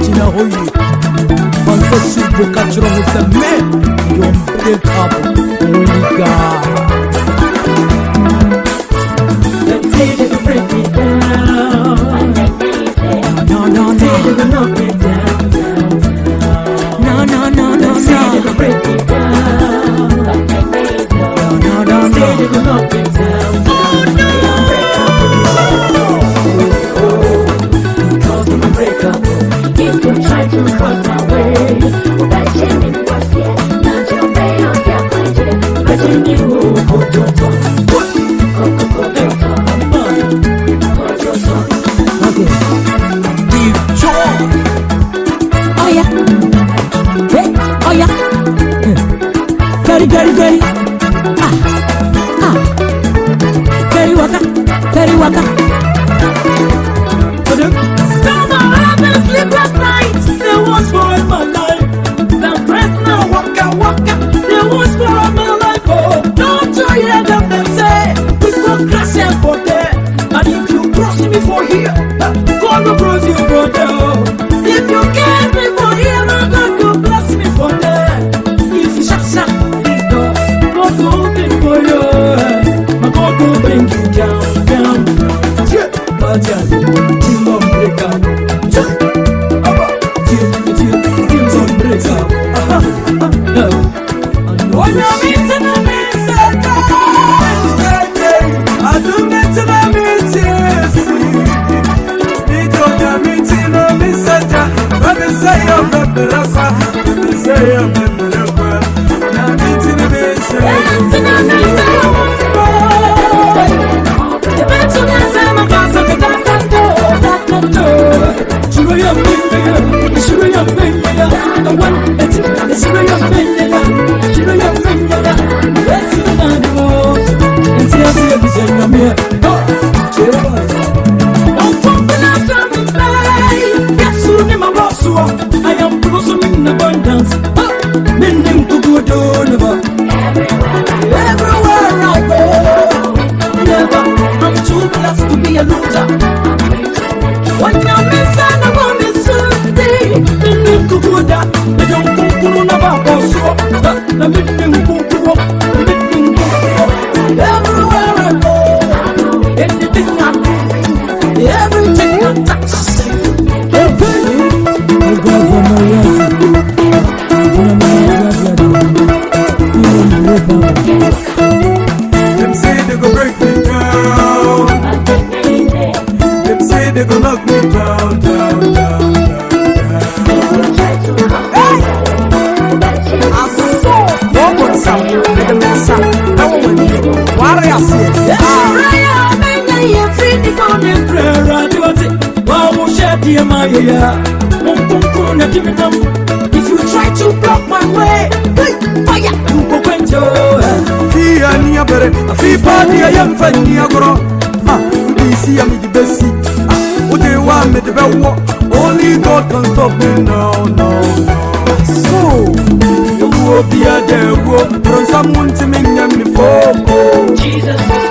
tina oyo banzasuboka turango zame yompe grabo oligar eyo nkunkulu nabakosuko namidde nkunkuwo midde nkunkuwo everywhere I go anything I do everything I touch Them say they go break me down. Them say they go knock me down, down, down. dear Maya. If you try to block my way, fire, you go quento. Fia near better, Fipa, dear young Fanny Agro. Ah, we see me the best. Ah, what they want me Only God can stop me now, now. So, you will be a devil from someone to make them before. Jesus.